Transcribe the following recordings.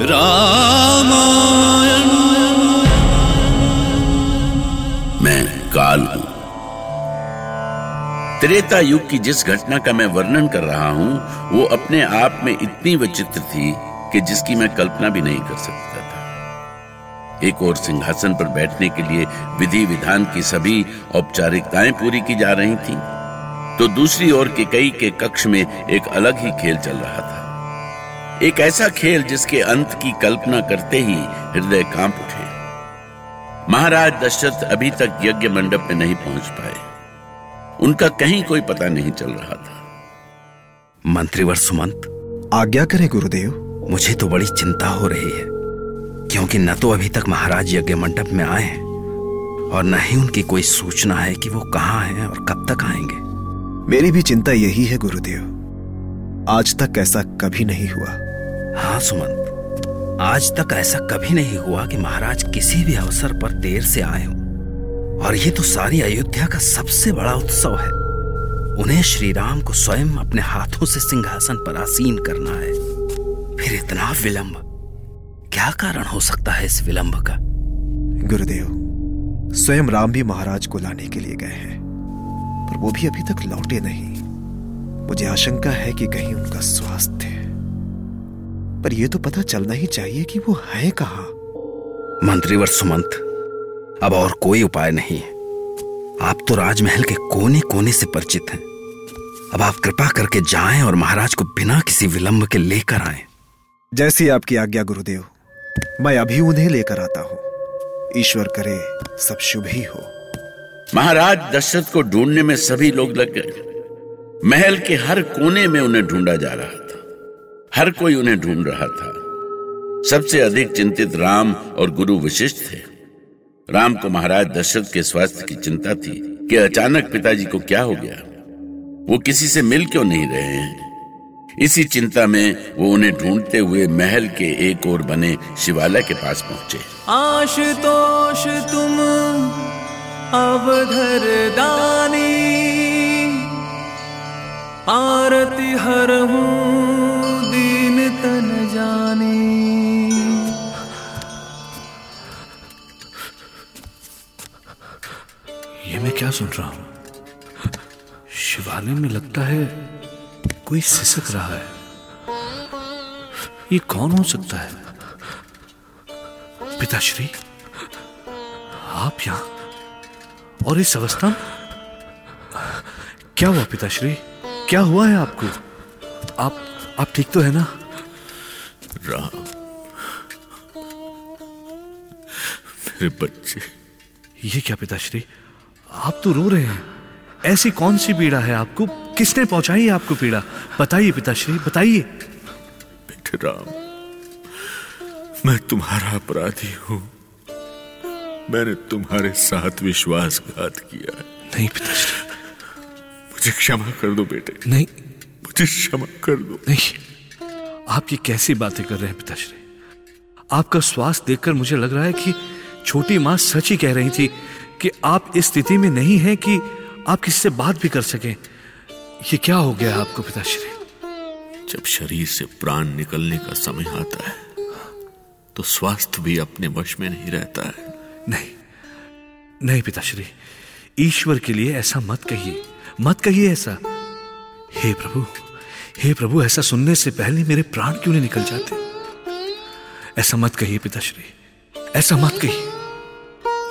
रामायण। मैं काल हूँ। त्रेता युग की जिस घटना का मैं वर्णन कर रहा हूँ वो अपने आप में इतनी विचित्र थी कि जिसकी मैं कल्पना भी नहीं कर सकता था। एक और सिंहासन पर बैठने के लिए विधि विधान की सभी औपचारिकताएँ पूरी की जा रही थीं, तो दूसरी ओर के कई के कक्ष में एक अलग ही खेल चल रहा था। एक ऐसा खेल जिसके अंत की कल्पना करते ही हृदय काँप उठे। महाराज दशरथ अभी तक यज्ञ मंडप में नहीं पहुँच पाए। उनका कहीं कोई पता नहीं चल रहा था। मंत्रीवर सुमंत आज्ञा करें गुरुदेव। मुझे तो बड़ी चिंता हो रही है क्योंकि न तो अभी तक महाराज यज्ञ मंडप में आए हैं और न ही उनकी कोई सूचना है कि वो कहाँ हैं और कब तक आएँगे। मेरी भी चिंता यही है गुरुदेव। आज तक ऐसा कभी नहीं हुआ। हाँ सुमंत आज तक ऐसा कभी नहीं हुआ कि महाराज किसी भी अवसर पर देर से आए हों। और ये तो सारी अयोध्या का सबसे बड़ा उत्सव है। उन्हें श्री राम को स्वयं अपने हाथों से सिंहासन पर आसीन करना है। फिर इतना विलंब। क्या कारण हो सकता है इस विलंब का? गुरुदेव, स्वयं राम भी महाराज को लाने के लिए गए हैं, पर वो भी अभी तक लौटे नहीं। मुझे आशंका है कि कहीं उनका स्वास्थ्य पर यह तो पता चलना ही चाहिए कि वो है कहाँ। मंत्रीवर सुमंत अब और कोई उपाय नहीं है। आप तो राजमहल के कोने कोने से परिचित हैं। अब आप कृपा करके जाएँ और महाराज को बिना किसी विलंब के लेकर आए। जैसी आपकी आज्ञा गुरुदेव मैं अभी उन्हें लेकर आता हूँ। ईश्वर करे सब शुभ ही हो। महाराज दशरथ को ढूँढने में सभी लोग लग गए। महल के हर कोने में उन्हें ढूंढा जा रहा हर कोई उन्हें ढूंढ रहा था। सबसे अधिक चिंतित राम और गुरु विशिष्ट थे। राम को महाराज दशरथ के स्वास्थ्य की चिंता थी कि अचानक पिताजी को क्या हो गया। वो किसी से मिल क्यों नहीं रहे हैं? इसी चिंता में वो उन्हें ढूंढते हुए महल के एक और बने शिवालय के पास पहुँचे। आश आशुतोष तुम अवधर दानी, आरती हर हूँ मैं क्या सुन रहा हूँ? शिवालय में लगता है कोई सिसक रहा है। ये कौन हो सकता है? पिताश्री आप यहाँ? और इस अवस्था क्या हुआ पिताश्री? क्या हुआ है आपको? आप आप ठीक तो है ना? राम मेरे बच्चे। ये क्या पिताश्री? आप तो रो रहे हैं। ऐसी कौन सी पीड़ा है आपको? किसने पहुंचाई आपको पीड़ा? बताइए पिताश्री बताइए। बेटे राम मैं तुम्हारा अपराधी हूँ। मैंने तुम्हारे साथ विश्वासघात किया नहीं पिताश्री। मुझे क्षमा कर दो बेटे। नहीं। मुझे क्षमा कर दो। नहीं। आप ये कैसी बातें कर रहे हैं पिताश्री? आपका स्वास्थ्य देखकर मुझे लग रहा है कि छोटी माँ सच ही कह रही थी कि आप इस स्थिति में नहीं हैं कि आप किसी से बात भी कर सकें। ये क्या हो गया आपको पिताश्री जब शरीर से प्राण निकलने का समय आता है तो स्वास्थ्य भी अपने वश में नहीं रहता है। नहीं नहीं पिताश्री ईश्वर के लिए ऐसा मत कहिए। मत कहिए ऐसा। हे प्रभु हे प्रभु ऐसा सुनने से पहले मेरे प्राण क्यों नहीं निकल जाते? ऐसा मत कहिए पिताश्री ऐसा मत कहिए।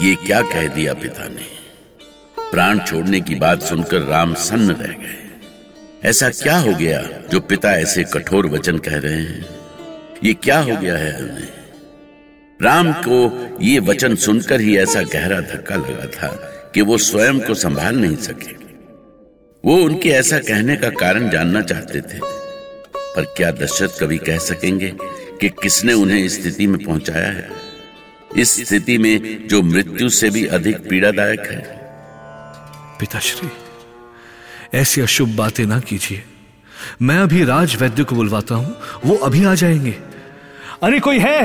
ये क्या कह दिया पिता ने? प्राण छोड़ने की बात सुनकर राम सन्न रह गए। ऐसा क्या हो गया जो पिता ऐसे कठोर वचन कह रहे हैं? ये क्या हो गया है हमें राम को ये वचन सुनकर ही ऐसा गहरा धक्का लगा था कि वो स्वयं को संभाल नहीं सके। वो उनके ऐसा कहने का कारण जानना चाहते थे। पर क्या दशरथ कभी कह सकेंगे कि किसने उन्हें स्थिति में पहुँचाया है? इस स्थिति में जो मृत्यु से भी अधिक पीड़ादायक है। पिताश्री ऐसी अशुभ बातें ना कीजिए। मैं अभी राज वैद्य को बुलवाता हूँ वो अभी आ जाएँगे। अरे कोई है?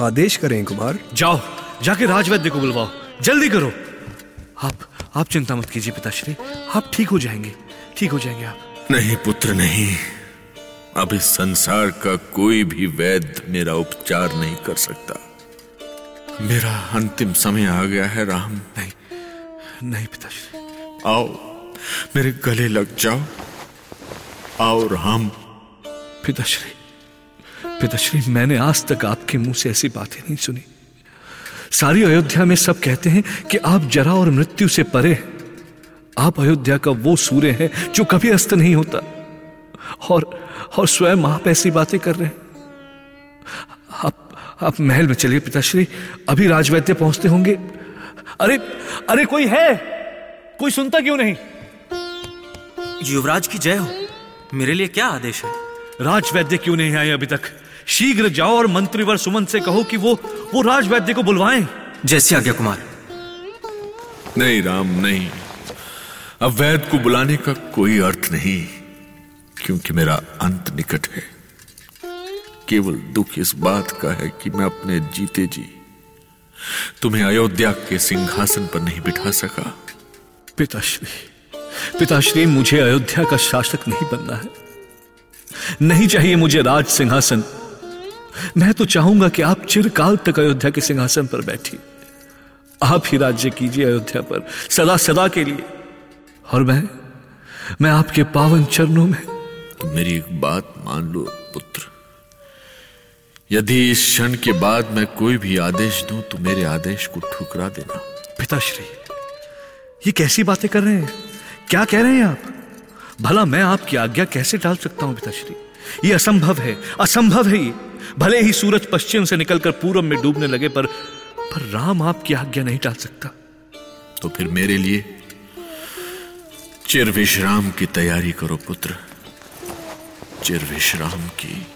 आदेश करें कुमार। जाओ जाके राज वैद्य को बुलवाओ। जल्दी करो। आप आप चिंता मत कीजिए पिताश्री आप ठीक हो जाएँगे ठीक हो जाएँगे आप। नहीं पुत्र नहीं। अब इस संसार का कोई भी वैद्य मेरा उपचार नहीं कर सकता। मेरा अंतिम समय आ गया है राम। नहीं नहीं पिताश्री आओ मेरे गले लग जाओ। आओ राम। पिताश्री पिताश्री मैंने आज तक आपके मुँह से ऐसी बातें नहीं सुनी। सारी अयोध्या में सब कहते हैं कि आप जरा और मृत्यु से परे आप अयोध्या का वो सूर्य हैं जो कभी अस्त नहीं होता। और और स्वयं आप ऐसी बातें कर रहे हैं। आप आप महल में चलिए पिताश्री अभी राजवैद्य पहुँचते होंगे। अरे अरे कोई है? कोई सुनता क्यों नहीं? युवराज की जय हो। मेरे लिए क्या आदेश है? राजवैद्य क्यों नहीं आए अभी तक? शीघ्र जाओ और मंत्रीवर सुमन से कहो कि वो वो राजवैद्य को बुलवाएँ। जैसी आज्ञा कुमार। नहीं राम नहीं। अब वैद को बुलाने का कोई अर्थ नहीं। क्योंकि मेरा अंत निकट है। केवल दुख इस बात का है कि मैं अपने जीते जी, तुम्हें अयोध्या के सिंहासन पर नहीं बिठा सका। पिताश्री पिताश्री, मुझे अयोध्या का शासक नहीं बनना है। नहीं चाहिए मुझे राज सिंहासन। मैं तो चाहूँगा कि आप चिरकाल तक अयोध्या के सिंहासन पर बैठी आप ही राज्य कीजिए अयोध्या पर सदा सदा के लिए। और मैं मैं आपके पावन चरणों में तो मेरी एक बात मान लो पुत्र। यदि इस क्षण के बाद मैं कोई भी आदेश दूँ तो मेरे आदेश को ठुकरा देना। पिताश्री ये कैसी बातें कर रहे हैं? क्या कह रहे हैं आप? भला मैं आपकी आज्ञा कैसे डाल सकता हूँ पिताश्री? ये असंभव है असंभव है ये। भले ही सूरज पश्चिम से निकलकर पूरब में डूबने लगे पर पर राम आपकी आज्ञा नहीं डाल सकता। तो फिर मेरे लिए चिर विश्राम की तैयारी करो पुत्र। चिर विश्राम की।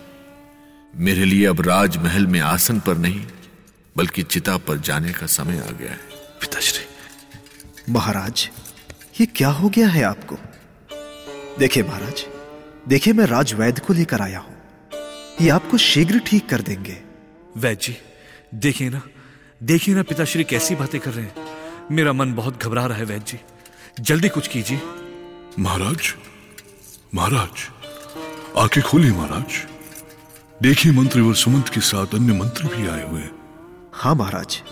मेरे लिए अब राजमहल में आसन पर नहीं बल्कि चिता पर जाने का समय आ गया है। पिताश्री। महाराज ये क्या हो गया है आपको? देखिए महाराज देखिए मैं राजवैद्य को लेकर आया हूँ। ये आपको शीघ्र ठीक कर देंगे। वैद्य जी देखिए ना देखिए ना पिताश्री कैसी बातें कर रहे हैं। मेरा मन बहुत घबरा रहा है वैद्य जी। जल्दी कुछ कीजिए। महाराज महाराज। आँखें खोली महाराज। देखिए मंत्रीवर सुमंत के साथ अन्य मंत्री भी आए हुए हाँ। महाराज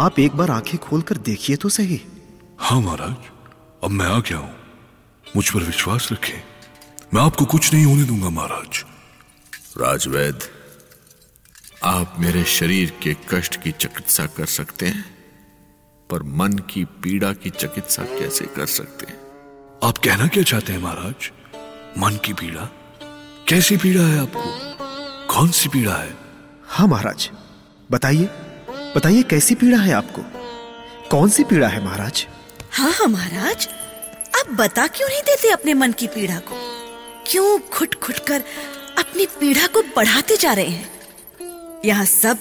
आप एक बार आँखें खोलकर देखिए तो सही। हाँ महाराज अब मैं आ गया हूँ। मुझ पर विश्वास रखें। मैं आपको कुछ नहीं होने दूँगा महाराज। राजवैद आप मेरे शरीर के कष्ट की चिकित्सा कर सकते हैं पर मन की पीड़ा की चिकित्सा कैसे कर सकते हैं? आप कहना क्या चाहते हैं महाराज? मन की पीड़ा? कैसी पीड़ा है आपको? कौन सी पीड़ा है? हाँ महाराज बताइए बताइए कैसी पीड़ा है आपको? कौन सी पीड़ा है महाराज? हाँ हाँ महाराज आप बता क्यों नहीं देते अपने मन की पीड़ा को? क्यों खुट खुट कर अपनी पीड़ा को बढ़ाते जा रहे हैं? यहाँ सब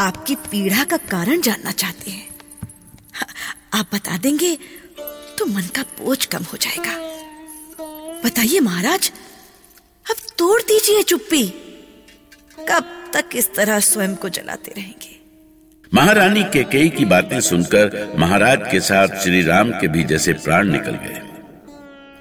आपकी पीड़ा का कारण जानना चाहते हैं। हाँ, आप बता देंगे तो मन का बोझ कम हो जाएगा। बताइए महाराज अब तोड़ दीजिए चुप्पी। कब तक इस तरह स्वयं को जलाते रहेंगे? महारानी केकई की बातें सुनकर महाराज के साथ श्री राम के भी जैसे प्राण निकल गए।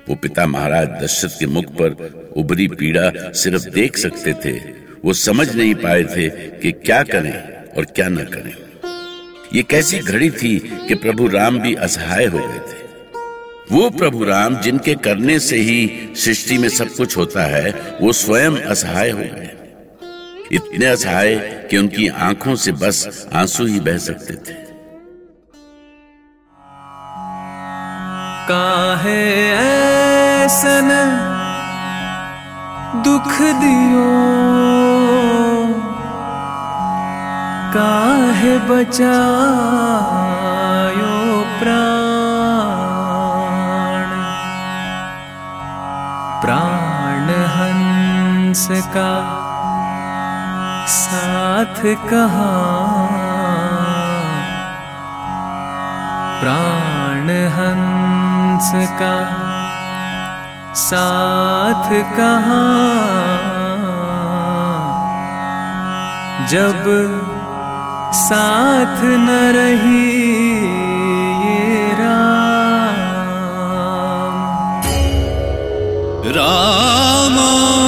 वो पिता महाराज दशरथ के मुख पर उभरी पीड़ा सिर्फ़ देख सकते थे। वो समझ नहीं पाए थे कि क्या करें और क्या न करें। ये कैसी घड़ी थी कि प्रभु राम भी असहाय हो गए थे। वो प्रभु राम जिनके करने से ही सृष्टि में सब कुछ होता है, वो स्वयं असहाय हो गए। इतने असहाय कि उनकी आँखों से बस आँसू ही बह सकते थे। काहे ऐसन दुख दियो? काहे बचायो प्राण? प्राण हंस का साथ कहाँ। प्राण हंस का साथ कहाँ। जब साथ न रही Oh.